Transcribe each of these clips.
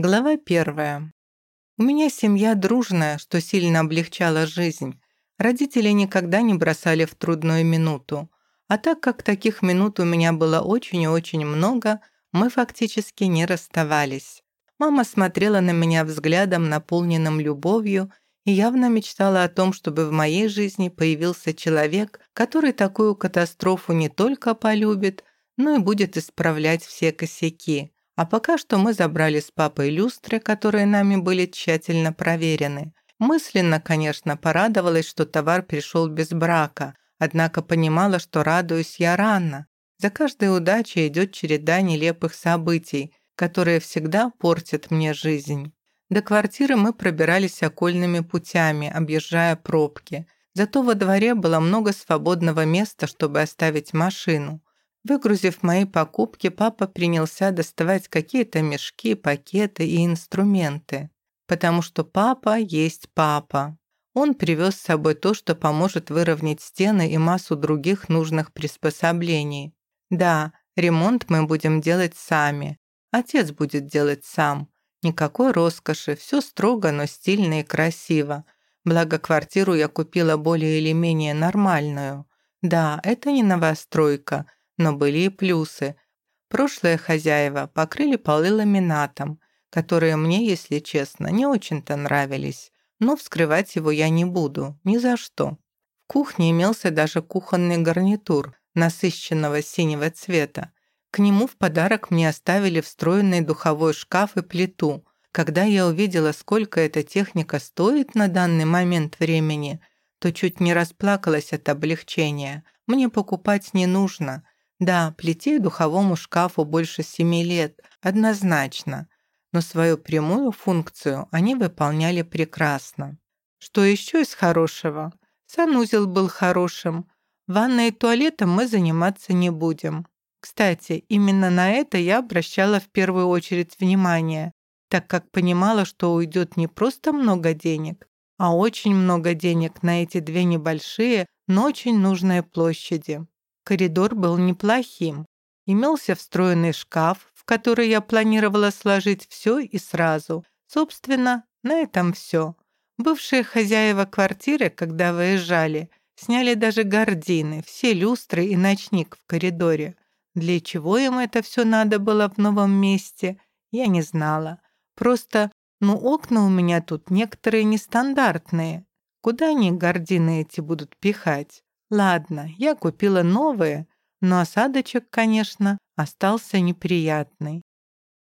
Глава первая. У меня семья дружная, что сильно облегчало жизнь. Родители никогда не бросали в трудную минуту. А так как таких минут у меня было очень и очень много, мы фактически не расставались. Мама смотрела на меня взглядом, наполненным любовью, и явно мечтала о том, чтобы в моей жизни появился человек, который такую катастрофу не только полюбит, но и будет исправлять все косяки. А пока что мы забрали с папой люстры, которые нами были тщательно проверены. Мысленно, конечно, порадовалась, что товар пришел без брака, однако понимала, что радуюсь я рано. За каждой удачей идет череда нелепых событий, которые всегда портят мне жизнь. До квартиры мы пробирались окольными путями, объезжая пробки. Зато во дворе было много свободного места, чтобы оставить машину. Выгрузив мои покупки, папа принялся доставать какие-то мешки, пакеты и инструменты. Потому что папа есть папа. Он привез с собой то, что поможет выровнять стены и массу других нужных приспособлений. Да, ремонт мы будем делать сами. Отец будет делать сам. Никакой роскоши, все строго, но стильно и красиво. Благо, квартиру я купила более или менее нормальную. Да, это не новостройка – но были и плюсы. Прошлые хозяева покрыли полы ламинатом, которые мне, если честно, не очень-то нравились. Но вскрывать его я не буду, ни за что. В кухне имелся даже кухонный гарнитур насыщенного синего цвета. К нему в подарок мне оставили встроенный духовой шкаф и плиту. Когда я увидела, сколько эта техника стоит на данный момент времени, то чуть не расплакалась от облегчения. Мне покупать не нужно. Да, плите и духовому шкафу больше семи лет, однозначно, но свою прямую функцию они выполняли прекрасно. Что еще из хорошего? Санузел был хорошим. Ванной и туалетом мы заниматься не будем. Кстати, именно на это я обращала в первую очередь внимание, так как понимала, что уйдет не просто много денег, а очень много денег на эти две небольшие, но очень нужные площади. Коридор был неплохим. Имелся встроенный шкаф, в который я планировала сложить все и сразу. Собственно, на этом все. Бывшие хозяева квартиры, когда выезжали, сняли даже гардины, все люстры и ночник в коридоре. Для чего им это все надо было в новом месте, я не знала. Просто, ну, окна у меня тут некоторые нестандартные. Куда они гардины эти будут пихать? Ладно, я купила новые, но осадочек, конечно, остался неприятный.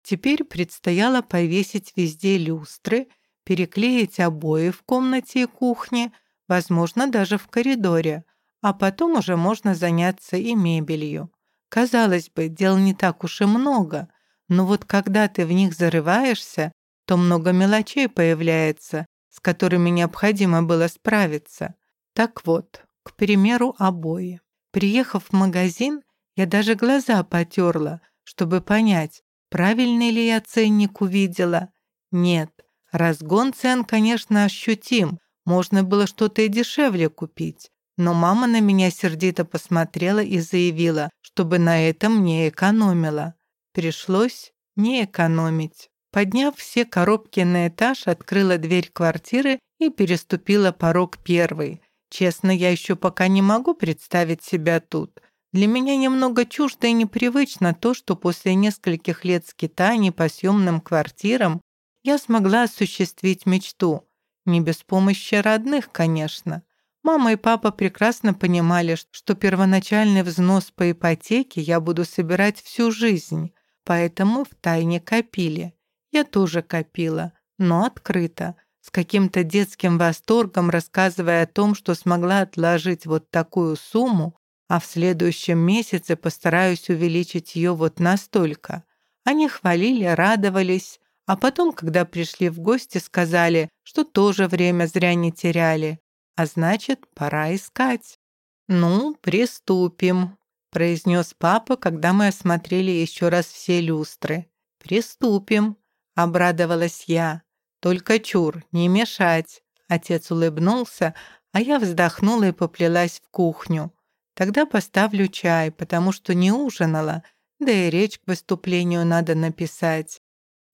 Теперь предстояло повесить везде люстры, переклеить обои в комнате и кухне, возможно, даже в коридоре, а потом уже можно заняться и мебелью. Казалось бы, дел не так уж и много, но вот когда ты в них зарываешься, то много мелочей появляется, с которыми необходимо было справиться. Так вот, к примеру, обои. Приехав в магазин, я даже глаза потерла, чтобы понять, правильный ли я ценник увидела. Нет, разгон цен, конечно, ощутим. Можно было что-то и дешевле купить. Но мама на меня сердито посмотрела и заявила, чтобы на этом не экономила. Пришлось не экономить. Подняв все коробки на этаж, открыла дверь квартиры и переступила порог первой. Честно, я еще пока не могу представить себя тут. Для меня немного чуждо и непривычно то, что после нескольких лет скитаний по съемным квартирам я смогла осуществить мечту. Не без помощи родных, конечно. Мама и папа прекрасно понимали, что первоначальный взнос по ипотеке я буду собирать всю жизнь, поэтому втайне копили. Я тоже копила, но открыто с каким-то детским восторгом рассказывая о том, что смогла отложить вот такую сумму, а в следующем месяце постараюсь увеличить ее вот настолько. Они хвалили, радовались, а потом, когда пришли в гости, сказали, что тоже время зря не теряли, а значит, пора искать. «Ну, приступим», — произнес папа, когда мы осмотрели еще раз все люстры. «Приступим», — обрадовалась я. «Только чур, не мешать!» Отец улыбнулся, а я вздохнула и поплелась в кухню. «Тогда поставлю чай, потому что не ужинала, да и речь к выступлению надо написать».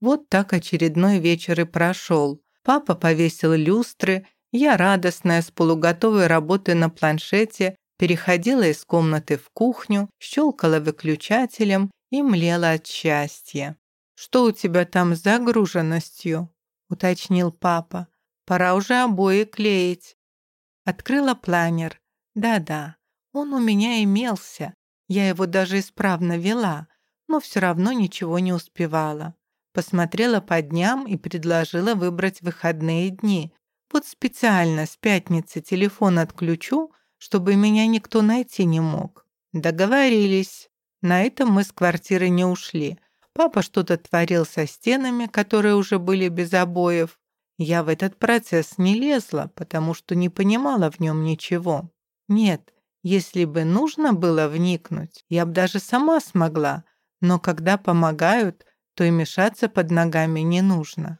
Вот так очередной вечер и прошел. Папа повесил люстры, я, радостная, с полуготовой работой на планшете, переходила из комнаты в кухню, щелкала выключателем и млела от счастья. «Что у тебя там с загруженностью?» — уточнил папа. «Пора уже обои клеить». Открыла планер. Да-да, он у меня имелся. Я его даже исправно вела, но все равно ничего не успевала. Посмотрела по дням и предложила выбрать выходные дни. Вот специально с пятницы телефон отключу, чтобы меня никто найти не мог. Договорились. На этом мы с квартиры не ушли. Папа что-то творил со стенами, которые уже были без обоев. Я в этот процесс не лезла, потому что не понимала в нем ничего. Нет, если бы нужно было вникнуть, я бы даже сама смогла, но когда помогают, то и мешаться под ногами не нужно.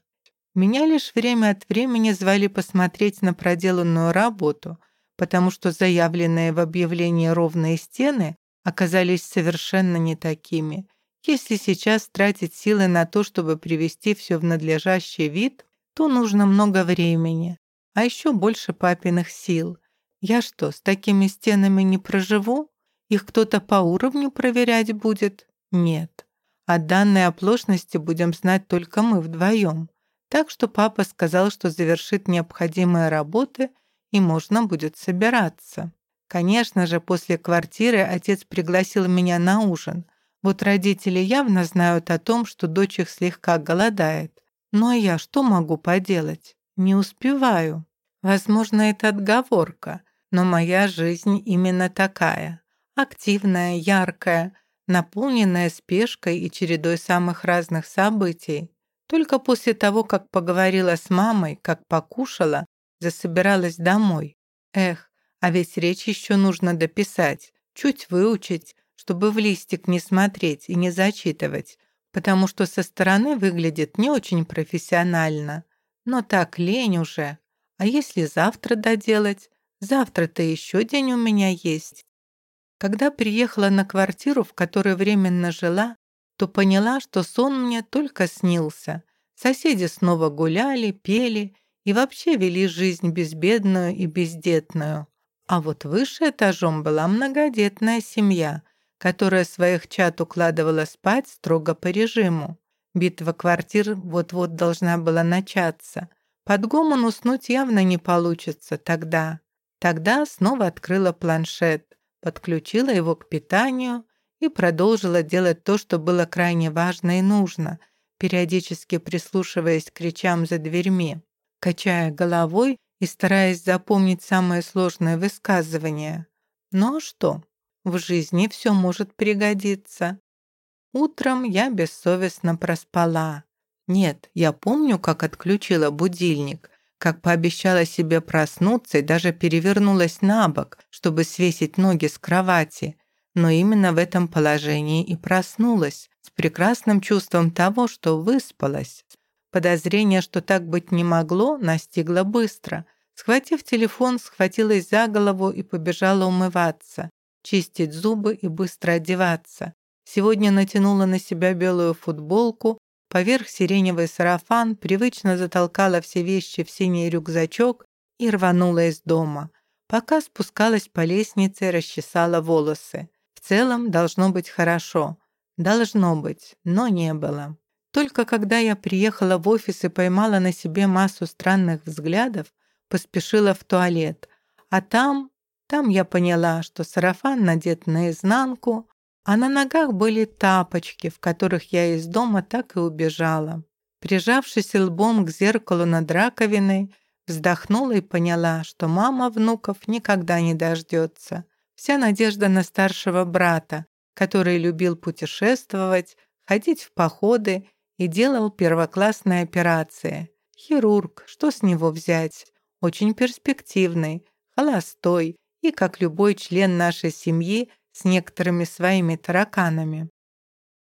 Меня лишь время от времени звали посмотреть на проделанную работу, потому что заявленные в объявлении ровные стены оказались совершенно не такими. Если сейчас тратить силы на то, чтобы привести все в надлежащий вид, то нужно много времени, а еще больше папиных сил. Я что, с такими стенами не проживу? Их кто-то по уровню проверять будет? Нет. О данной оплошности будем знать только мы вдвоем. Так что папа сказал, что завершит необходимые работы и можно будет собираться. Конечно же, после квартиры отец пригласил меня на ужин. Вот родители явно знают о том, что дочь их слегка голодает. Ну а я что могу поделать? Не успеваю. Возможно, это отговорка, но моя жизнь именно такая. Активная, яркая, наполненная спешкой и чередой самых разных событий. Только после того, как поговорила с мамой, как покушала, засобиралась домой. Эх, а ведь речь еще нужно дописать, чуть выучить, чтобы в листик не смотреть и не зачитывать, потому что со стороны выглядит не очень профессионально. Но так лень уже. А если завтра доделать? Завтра-то еще день у меня есть. Когда приехала на квартиру, в которой временно жила, то поняла, что сон мне только снился. Соседи снова гуляли, пели и вообще вели жизнь безбедную и бездетную. А вот выше этажом была многодетная семья, которая своих чат укладывала спать строго по режиму. Битва квартир вот-вот должна была начаться. Под гомон уснуть явно не получится тогда. Тогда снова открыла планшет, подключила его к питанию и продолжила делать то, что было крайне важно и нужно, периодически прислушиваясь к речам за дверьми, качая головой и стараясь запомнить самое сложное высказывание. Ну а что? В жизни все может пригодиться. Утром я бессовестно проспала. Нет, я помню, как отключила будильник, как пообещала себе проснуться и даже перевернулась на бок, чтобы свесить ноги с кровати. Но именно в этом положении и проснулась, с прекрасным чувством того, что выспалась, Подозрение, что так быть не могло, настигло быстро. Схватив телефон, схватилась за голову и побежала умываться, чистить зубы и быстро одеваться. Сегодня натянула на себя белую футболку, поверх сиреневый сарафан, привычно затолкала все вещи в синий рюкзачок и рванула из дома. Пока спускалась по лестнице, расчесала волосы. В целом должно быть хорошо. Должно быть, но не было. Только когда я приехала в офис и поймала на себе массу странных взглядов, поспешила в туалет. А там, там я поняла, что сарафан надет наизнанку, а на ногах были тапочки, в которых я из дома так и убежала. Прижавшись лбом к зеркалу над раковиной, вздохнула и поняла, что мама внуков никогда не дождется. Вся надежда на старшего брата, который любил путешествовать, ходить в походы и делал первоклассные операции. Хирург, что с него взять? Очень перспективный, холостой и, как любой член нашей семьи, с некоторыми своими тараканами.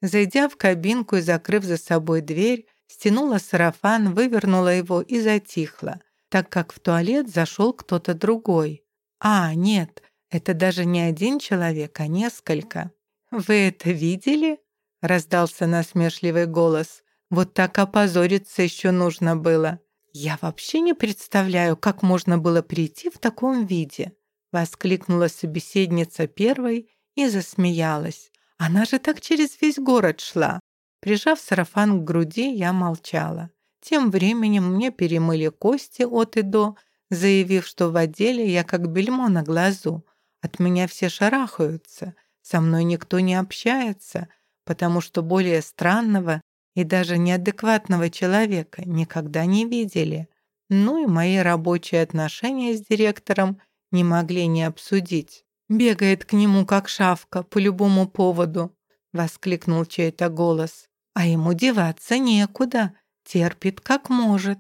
Зайдя в кабинку и закрыв за собой дверь, стянула сарафан, вывернула его и затихла, так как в туалет зашел кто-то другой. А, нет, это даже не один человек, а несколько. «Вы это видели?» — раздался насмешливый голос. Вот так опозориться еще нужно было. Я вообще не представляю, как можно было прийти в таком виде. Воскликнула собеседница первой и засмеялась. Она же так через весь город шла. Прижав сарафан к груди, я молчала. Тем временем мне перемыли кости от и до, заявив, что в отделе я как бельмо на глазу. От меня все шарахаются, со мной никто не общается, потому что более странного и даже неадекватного человека никогда не видели. Ну и мои рабочие отношения с директором не могли не обсудить. «Бегает к нему, как шавка, по любому поводу», — воскликнул чей-то голос. «А ему деваться некуда, терпит как может».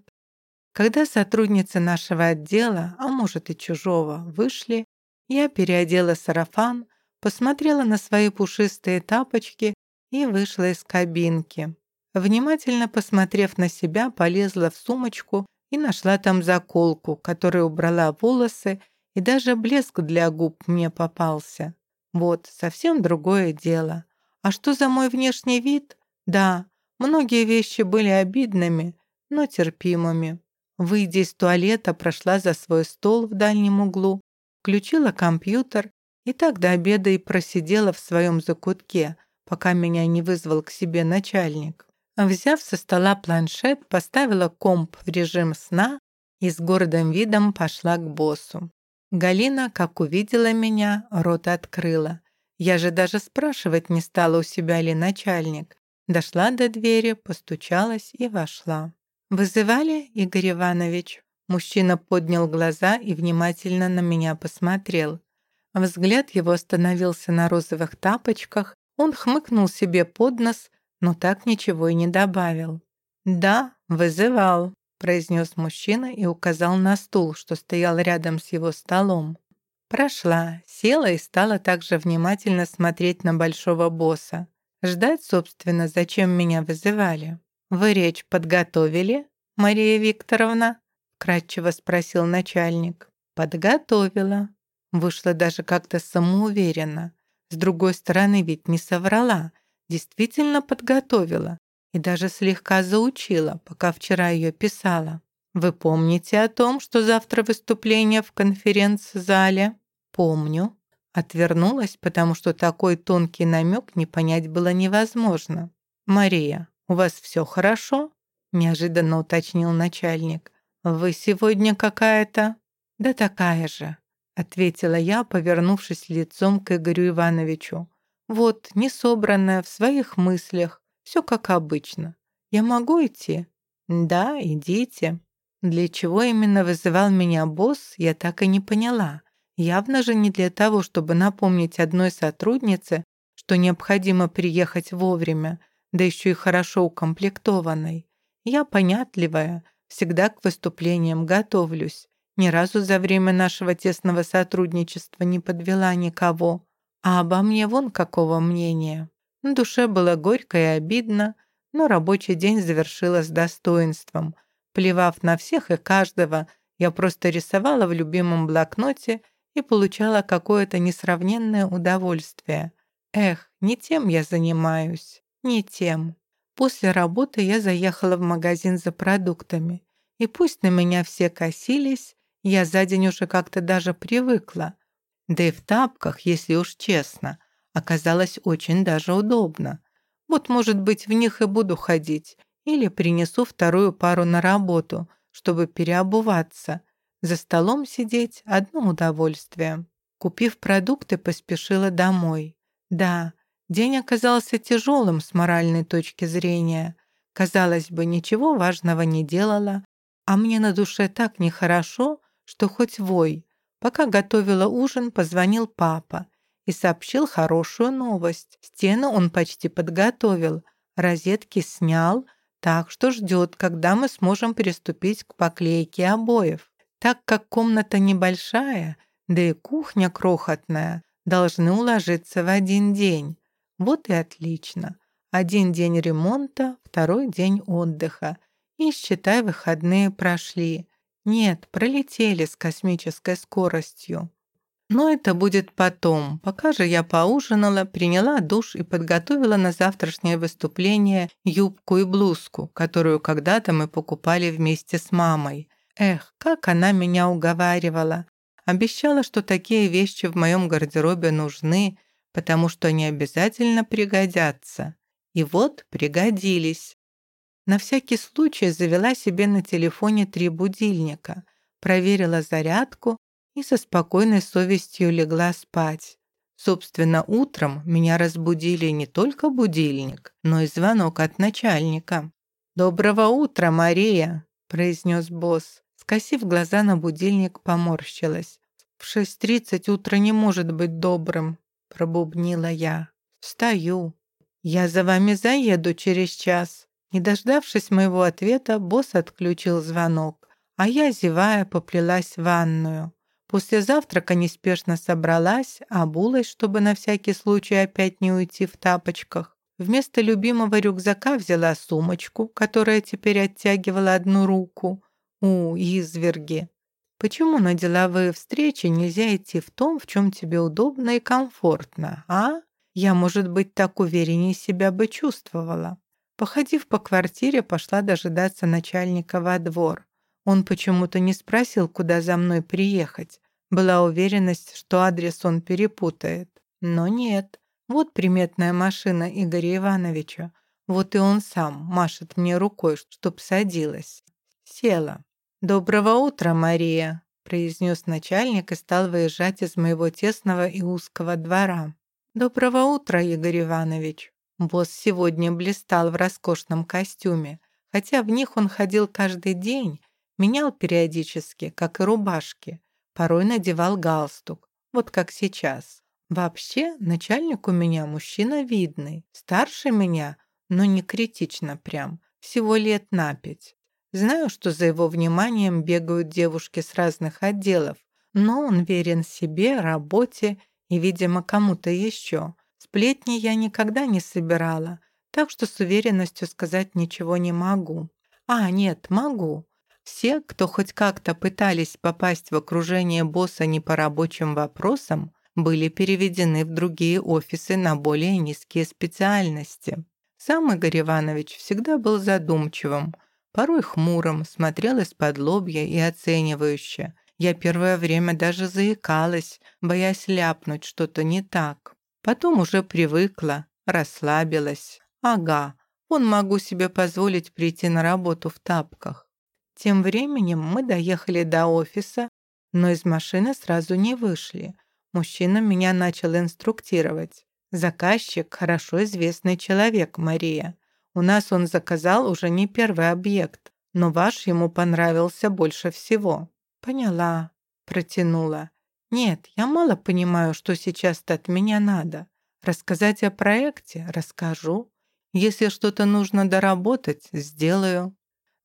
Когда сотрудницы нашего отдела, а может и чужого, вышли, я переодела сарафан, посмотрела на свои пушистые тапочки и вышла из кабинки. Внимательно посмотрев на себя, полезла в сумочку и нашла там заколку, которая убрала волосы, и даже блеск для губ мне попался. Вот, совсем другое дело. А что за мой внешний вид? Да, многие вещи были обидными, но терпимыми. Выйдя из туалета, прошла за свой стол в дальнем углу, включила компьютер и так до обеда и просидела в своем закутке, пока меня не вызвал к себе начальник. Взяв со стола планшет, поставила комп в режим сна и с гордым видом пошла к боссу. Галина, как увидела меня, рот открыла. Я же даже спрашивать не стала у себя ли начальник. Дошла до двери, постучалась и вошла. «Вызывали, Игорь Иванович?» Мужчина поднял глаза и внимательно на меня посмотрел. Взгляд его остановился на розовых тапочках, он хмыкнул себе под нос, но так ничего и не добавил. «Да, вызывал», — произнес мужчина и указал на стул, что стоял рядом с его столом. Прошла, села и стала также внимательно смотреть на большого босса. Ждать, собственно, зачем меня вызывали. «Вы речь подготовили, Мария Викторовна?» — кратчево спросил начальник. «Подготовила». Вышла даже как-то самоуверенно. С другой стороны, ведь не соврала. Действительно подготовила. И даже слегка заучила, пока вчера ее писала. «Вы помните о том, что завтра выступление в конференц-зале?» «Помню». Отвернулась, потому что такой тонкий намек не понять было невозможно. «Мария, у вас все хорошо?» неожиданно уточнил начальник. «Вы сегодня какая-то?» «Да такая же», ответила я, повернувшись лицом к Игорю Ивановичу. «Вот, не собранная, в своих мыслях, все как обычно. Я могу идти?» «Да, идите». Для чего именно вызывал меня босс, я так и не поняла. Явно же не для того, чтобы напомнить одной сотруднице, что необходимо приехать вовремя, да еще и хорошо укомплектованной. Я понятливая, всегда к выступлениям готовлюсь. Ни разу за время нашего тесного сотрудничества не подвела никого. А обо мне вон какого мнения. На душе было горько и обидно, но рабочий день завершила с достоинством. Плевав на всех и каждого, я просто рисовала в любимом блокноте и получала какое-то несравненное удовольствие. Эх, не тем я занимаюсь, не тем. После работы я заехала в магазин за продуктами. И пусть на меня все косились, я за день уже как-то даже привыкла. Да и в тапках, если уж честно, оказалось очень даже удобно. Вот, может быть, в них и буду ходить. Или принесу вторую пару на работу, чтобы переобуваться. За столом сидеть – одно удовольствие. Купив продукты, поспешила домой. Да, день оказался тяжелым с моральной точки зрения. Казалось бы, ничего важного не делала, а мне на душе так нехорошо, что хоть вой. Пока готовила ужин, позвонил папа и сообщил хорошую новость. Стену он почти подготовил, розетки снял, так что ждет, когда мы сможем приступить к поклейке обоев. Так как комната небольшая, да и кухня крохотная, должны уложиться в один день. Вот и отлично. Один день ремонта, второй день отдыха. И, считай, выходные прошли. Нет, пролетели с космической скоростью. Но это будет потом. Пока же я поужинала, приняла душ и подготовила на завтрашнее выступление юбку и блузку, которую когда-то мы покупали вместе с мамой. Эх, как она меня уговаривала. Обещала, что такие вещи в моем гардеробе нужны, потому что они обязательно пригодятся. И вот пригодились. На всякий случай завела себе на телефоне три будильника, проверила зарядку и со спокойной совестью легла спать. Собственно, утром меня разбудили не только будильник, но и звонок от начальника. «Доброго утра, Мария!» – произнес босс. Скосив глаза на будильник, поморщилась. «В 6.30 утро не может быть добрым», – пробубнила я. «Встаю. Я за вами заеду через час». Не дождавшись моего ответа, босс отключил звонок, а я, зевая, поплелась в ванную. После завтрака неспешно собралась, обулась, чтобы на всякий случай опять не уйти в тапочках. Вместо любимого рюкзака взяла сумочку, которая теперь оттягивала одну руку. У, изверги! Почему на деловые встречи нельзя идти в том, в чем тебе удобно и комфортно, а? Я, может быть, так увереннее себя бы чувствовала. Походив по квартире, пошла дожидаться начальника во двор. Он почему-то не спросил, куда за мной приехать. Была уверенность, что адрес он перепутает. Но нет. Вот приметная машина Игоря Ивановича. Вот и он сам машет мне рукой, чтоб садилась. Села. «Доброго утра, Мария», — произнес начальник и стал выезжать из моего тесного и узкого двора. «Доброго утра, Игорь Иванович». Босс сегодня блистал в роскошном костюме, хотя в них он ходил каждый день, менял периодически, как и рубашки, порой надевал галстук, вот как сейчас. Вообще, начальник у меня мужчина видный, старше меня, но не критично прям, всего лет на пять. Знаю, что за его вниманием бегают девушки с разных отделов, но он верен себе, работе и, видимо, кому-то еще. Сплетни я никогда не собирала, так что с уверенностью сказать ничего не могу. А, нет, могу. Все, кто хоть как-то пытались попасть в окружение босса не по рабочим вопросам, были переведены в другие офисы на более низкие специальности. Сам Игорь Иванович всегда был задумчивым, порой хмурым, смотрел из-под лобья и оценивающе. Я первое время даже заикалась, боясь ляпнуть что-то не так. Потом уже привыкла, расслабилась. Ага, он могу себе позволить прийти на работу в тапках. Тем временем мы доехали до офиса, но из машины сразу не вышли. Мужчина меня начал инструктировать. Заказчик – хорошо известный человек, Мария. У нас он заказал уже не первый объект, но ваш ему понравился больше всего. Поняла, протянула. Нет, я мало понимаю, что сейчас-то от меня надо. Рассказать о проекте? Расскажу. Если что-то нужно доработать, сделаю.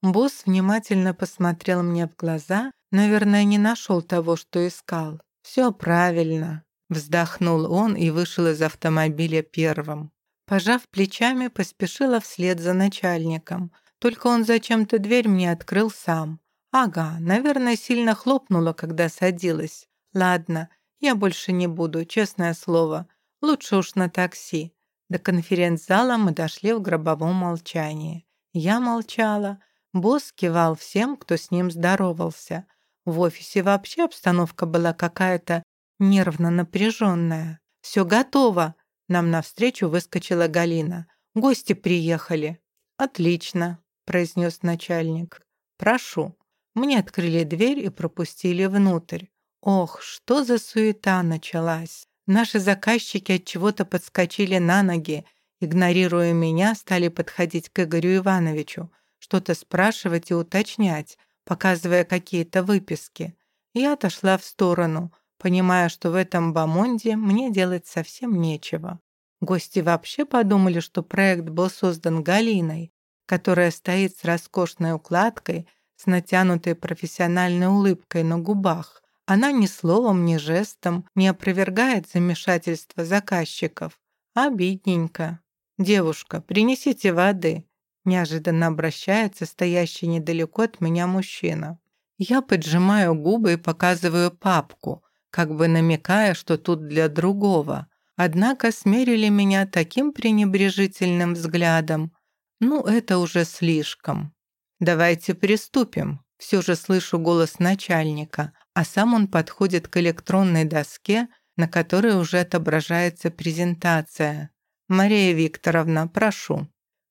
Босс внимательно посмотрел мне в глаза, наверное, не нашел того, что искал. «Все правильно», — вздохнул он и вышел из автомобиля первым. Пожав плечами, поспешила вслед за начальником. Только он зачем-то дверь мне открыл сам. Ага, наверное, сильно хлопнула, когда садилась. Ладно, я больше не буду, честное слово. Лучше уж на такси. До конференц-зала мы дошли в гробовом молчании. Я молчала. Босс кивал всем, кто с ним здоровался. В офисе вообще обстановка была какая-то нервно напряженная. «Все готово!» Нам навстречу выскочила Галина. «Гости приехали». «Отлично», — произнес начальник. «Прошу». Мне открыли дверь и пропустили внутрь. Ох, что за суета началась. Наши заказчики от чего-то подскочили на ноги, игнорируя меня, стали подходить к Игорю Ивановичу, что-то спрашивать и уточнять, показывая какие-то выписки. Я отошла в сторону, понимая, что в этом бомонде мне делать совсем нечего. Гости вообще подумали, что проект был создан Галиной, которая стоит с роскошной укладкой, с натянутой профессиональной улыбкой на губах. Она ни словом, ни жестом не опровергает замешательство заказчиков. Обидненько. «Девушка, принесите воды», — неожиданно обращается стоящий недалеко от меня мужчина. Я поджимаю губы и показываю папку, как бы намекая, что тут для другого. Однако смерили меня таким пренебрежительным взглядом. Ну, это уже слишком. «Давайте приступим», — все же слышу голос начальника, а сам он подходит к электронной доске, на которой уже отображается презентация. «Мария Викторовна, прошу».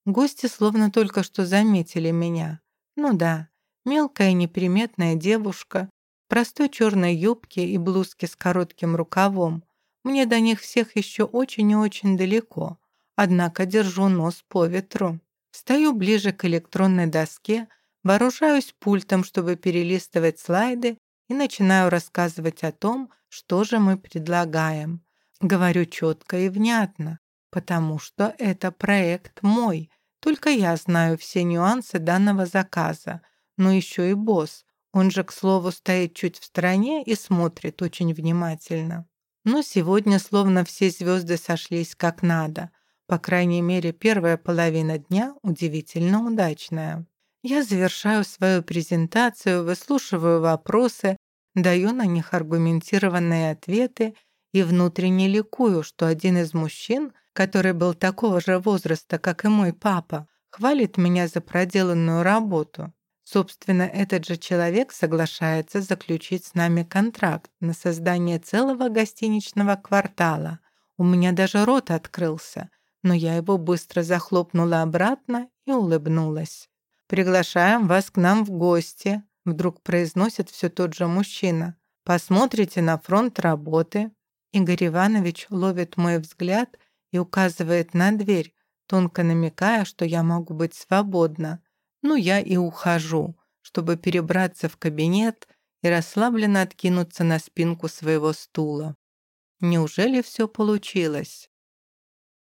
Гости словно только что заметили меня. Ну да, мелкая неприметная девушка, простой черной юбке и блузке с коротким рукавом, мне до них всех еще очень и очень далеко, однако держу нос по ветру. Стою ближе к электронной доске, вооружаюсь пультом, чтобы перелистывать слайды и начинаю рассказывать о том, что же мы предлагаем. Говорю четко и внятно, потому что это проект мой, только я знаю все нюансы данного заказа, но еще и босс, он же, к слову, стоит чуть в стороне и смотрит очень внимательно. Но сегодня словно все звезды сошлись как надо. По крайней мере, первая половина дня удивительно удачная. Я завершаю свою презентацию, выслушиваю вопросы, даю на них аргументированные ответы и внутренне ликую, что один из мужчин, который был такого же возраста, как и мой папа, хвалит меня за проделанную работу. Собственно, этот же человек соглашается заключить с нами контракт на создание целого гостиничного квартала. У меня даже рот открылся, но я его быстро захлопнула обратно и улыбнулась. «Приглашаем вас к нам в гости», — вдруг произносит все тот же мужчина. «Посмотрите на фронт работы». Игорь Иванович ловит мой взгляд и указывает на дверь, тонко намекая, что я могу быть свободна. Ну, я и ухожу, чтобы перебраться в кабинет и расслабленно откинуться на спинку своего стула. Неужели все получилось?